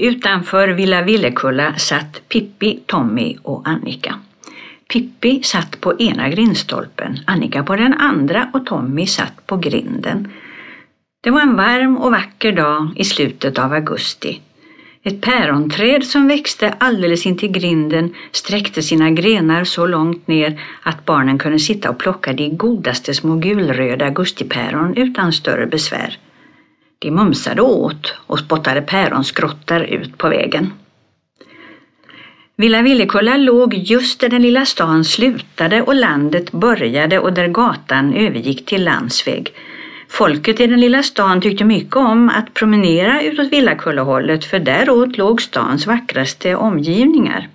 Utanför Villa Villekulla satt Pippi, Tommy och Annika. Pippi satt på ena grindstolpen, Annika på den andra och Tommy satt på grinden. Det var en varm och vacker dag i slutet av augusti. Ett päronträd som växte alldeles intill grinden sträckte sina grenar så långt ner att barnen kunde sitta och plocka de godaste små gulröda augustipäron utan större besvär. De mumsade åt och spottade päronskrottar ut på vägen. Villa Villekulla låg just där den lilla stan slutade och landet började och där gatan övergick till landsväg. Folket i den lilla stan tyckte mycket om att promenera utåt Villakullahållet för däråt låg stans vackraste omgivningar.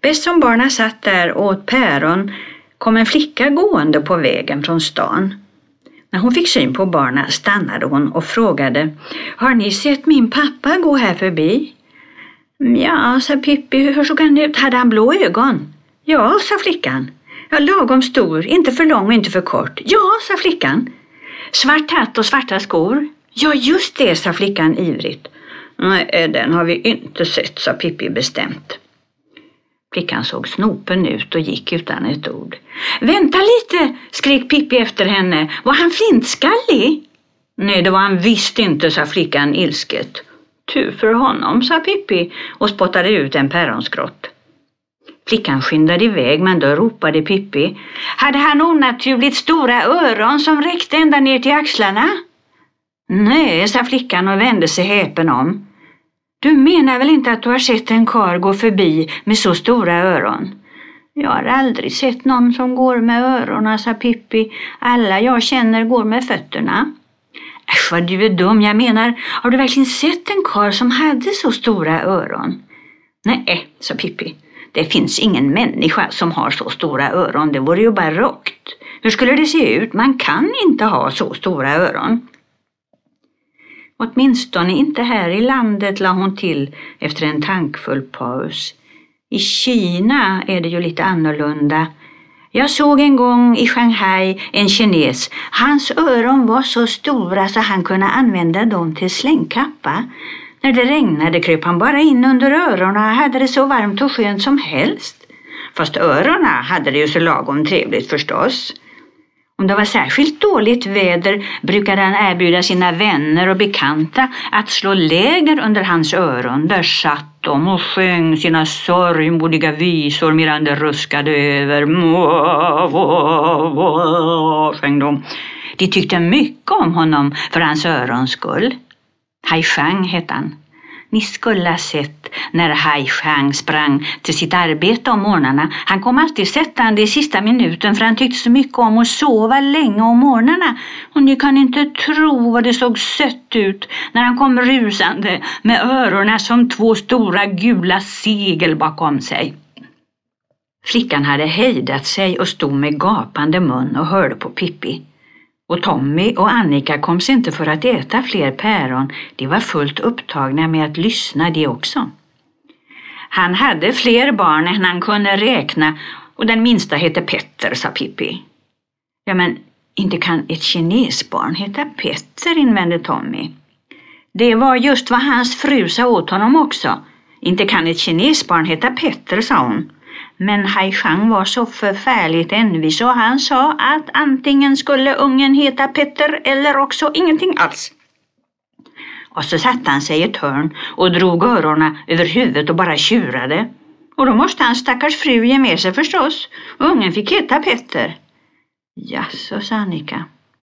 Bäst som barnen satt där och åt päron kom en flicka gående på vägen från stan. När hon fick syn på barnen stannade hon och frågade Har ni sett min pappa gå här förbi? Mm, ja, sa Pippi, hur såg han ut? Hade han blå ögon? Ja, sa flickan. Ja, lagom stor, inte för lång och inte för kort. Ja, sa flickan. Svart hatt och svarta skor. Ja, just det, sa flickan ivrigt. Nej, den har vi inte sett, sa Pippi bestämt. Flickan såg snopen ut och gick utan ett ord. Vänta lite, skrek Pippi efter henne. Var han flintskallig? Nej, det var han visst inte, sa flickan ilsket. Tur för honom, sa Pippi och spottade ut en päronskrott. Flickan skyndade iväg men då ropade Pippi. Hade han onaturligt stora öron som räckte ända ner till axlarna? Nej, sa flickan och vände sig häpen om. Du menar väl inte att du har sett en kar gå förbi med så stora öron? Jag har aldrig sett någon som går med öronen, sa alltså, Pippi. Alla jag känner går med fötterna. Äsch vad du är dum, jag menar, har du verkligen sett en kar som hade så stora öron? Nej, sa Pippi. Det finns ingen människa som har så stora öron, det vore ju barockt. Hur skulle det se ut? Man kan inte ha så stora öron. Åtminstone inte här i landet, la hon till efter en tankfull paus. I Kina är det ju lite annorlunda. Jag såg en gång i Shanghai en kines. Hans öron var så stora så han kunde använda dem till slängkappa. När det regnade kröp han bara in under öronen och hade det så varmt och skönt som helst. Fast öronen hade det ju så lagom trevligt förstås. Om det var särskilt dåligt väder brukade han erbjuda sina vänner och bekanta att slå läger under hans öron. Där satt de och sjöng sina sorgmodiga visor medan det ruskade över. Må, må, må, sjöng de. De tyckte mycket om honom för hans örons skull. Hai Shang hette han. Ni skulle ha sett när Hai Shang sprang till sitt arbete om morgnarna. Han kom alltid sättande i sista minuten för han tyckte så mycket om att sova länge om morgnarna. Och ni kan inte tro vad det såg sött ut när han kom rusande med öronen som två stora gula segel bakom sig. Flickan hade hejdat sig och stod med gapande mun och hörde på Pippi. Och Tommy och Annika kom sig inte för att äta fler päron, de var fullt upptagna med att lyssna de också. Han hade fler barn än han kunde räkna och den minsta hette Petter, sa Pippi. Ja, men inte kan ett kinesbarn heta Petter, invände Tommy. Det var just vad hans fru sa åt honom också. Inte kan ett kinesbarn heta Petter, sa hon. Men Hai Shang var så förfärligt envis och han sa att antingen skulle ungen heta Petter eller också ingenting alls. Och så satte han sig i ett hörn och drog öronen över huvudet och bara tjurade. Och då måste hans stackars fru ge med sig förstås. Och ungen fick heta Petter. Jaså, sa Annika.